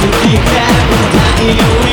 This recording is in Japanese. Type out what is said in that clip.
過ぎて太陽